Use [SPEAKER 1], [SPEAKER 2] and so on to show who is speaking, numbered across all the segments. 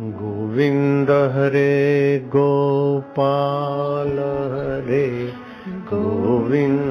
[SPEAKER 1] गोविन्द हरे गोपाल हरे गोविन्द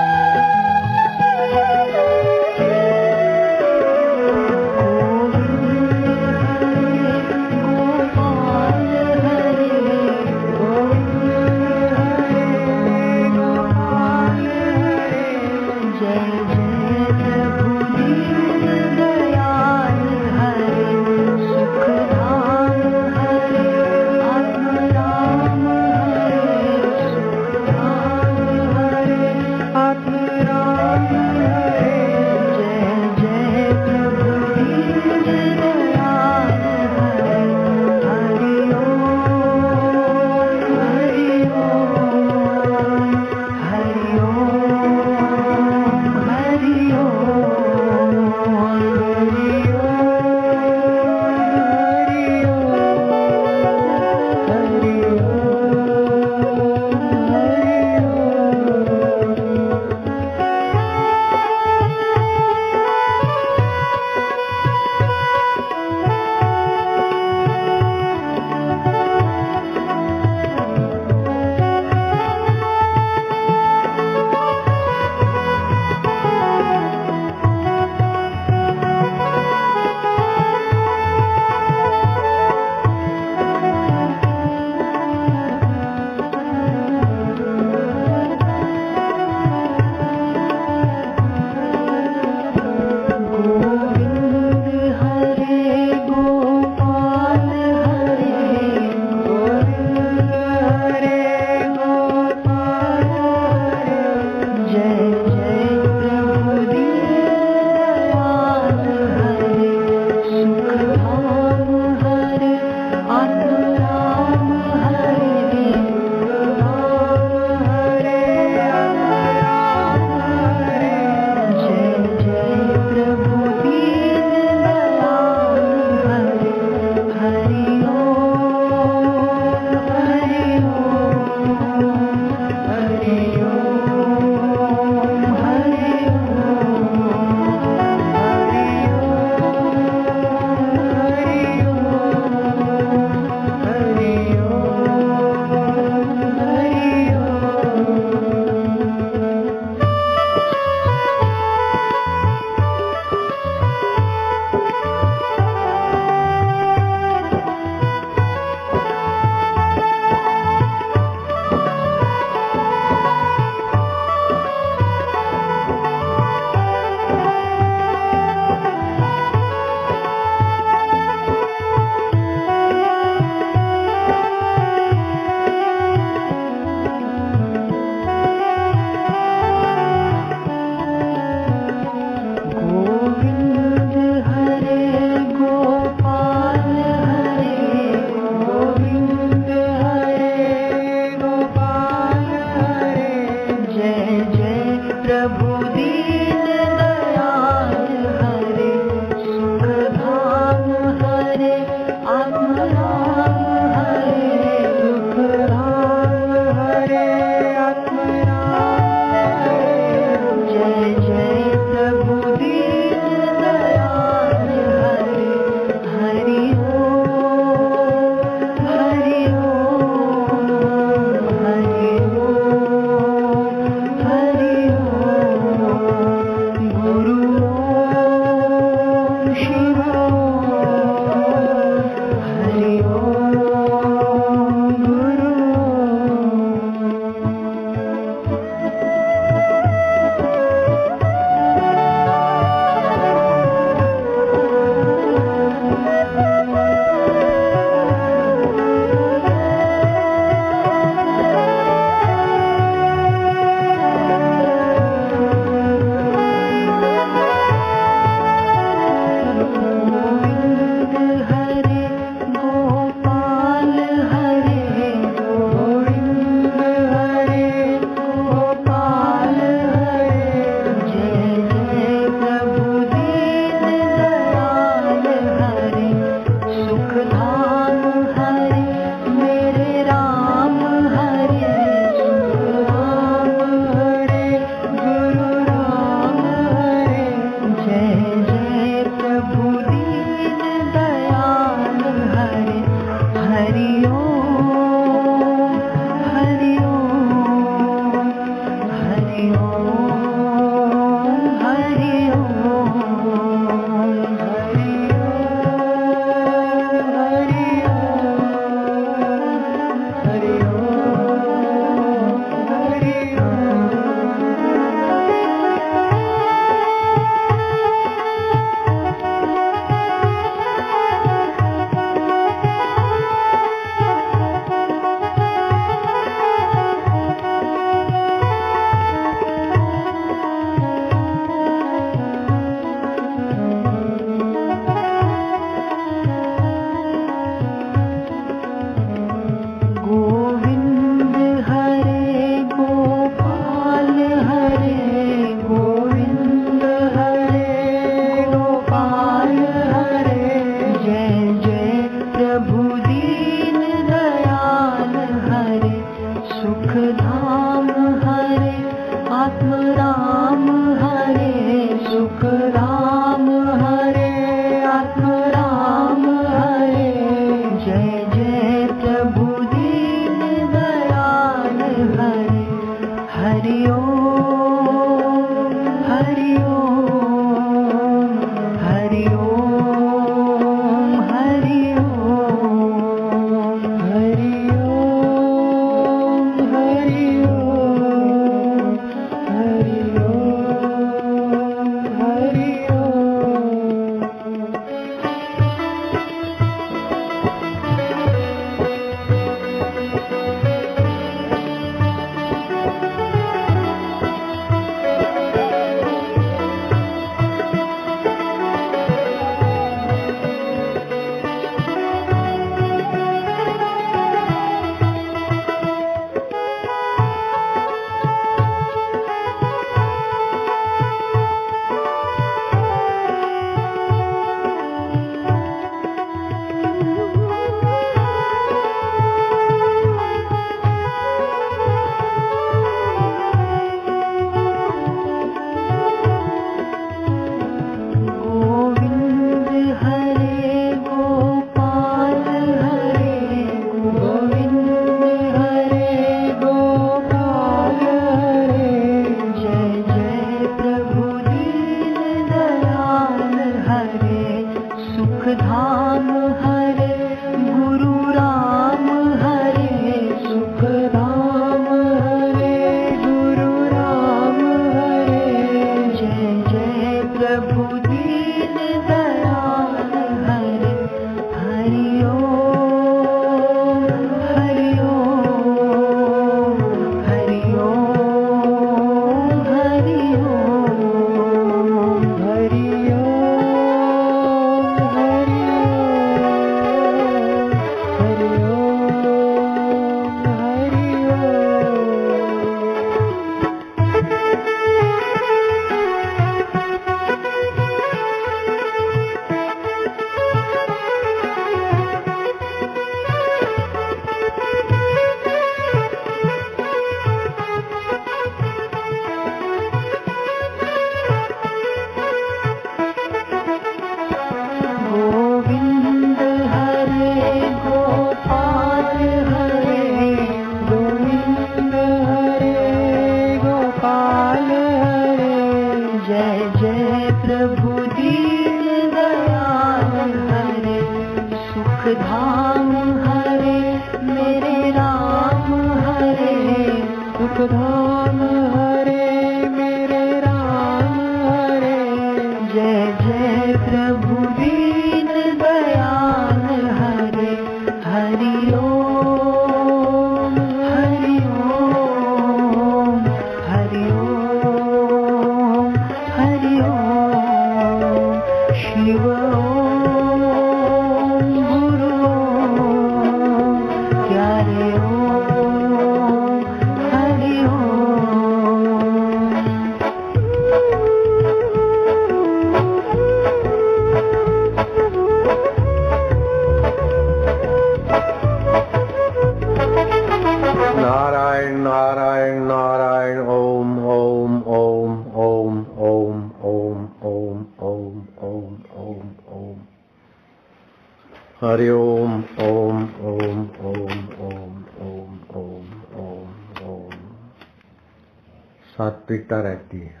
[SPEAKER 2] वास्तविकता रहती है।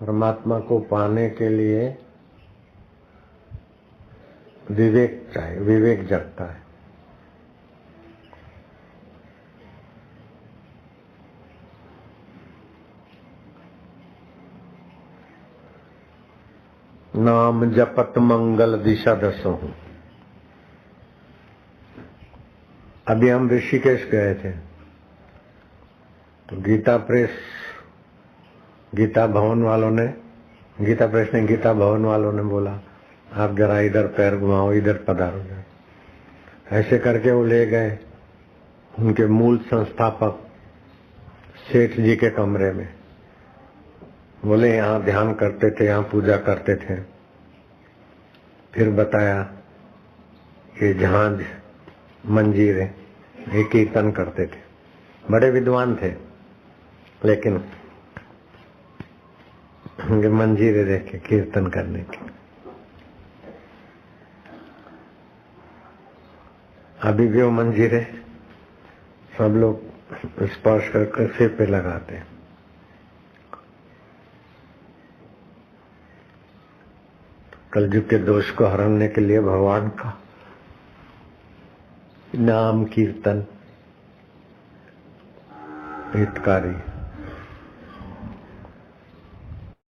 [SPEAKER 2] परमात्मा को पाने के लिए विवेक चाहिए, विवेक जगता है। नाम जपत मंगल दिशा दसो हूँ। अभी हम ऋषिकेश गए थे। तो गीता प्रेस, गीता भवन वालों ने, गीता प्रेस ने गीता भवन वालों ने बोला, आप जरा इधर पैर घुमाओ, इधर पधारो जाए ऐसे करके वो ले गए उनके मूल संस्थापक सेठ जी के कमरे में। बोले, यहाँ ध्यान करते थे, यहाँ पूजा करते थे। फिर बताया कि जहाँ मंजीरे, ये कीर्तन करते थे। बड़े विद्वान थे। लेकिन मंजीरे देखे कीर्तन करने के। अभी भी वो मंजीरे सब लोग स्पर्श करके सिर पे लगाते हैं। कलयुग के दोष को हराने के लिए भगवान का नाम कीर्तन हितकारी।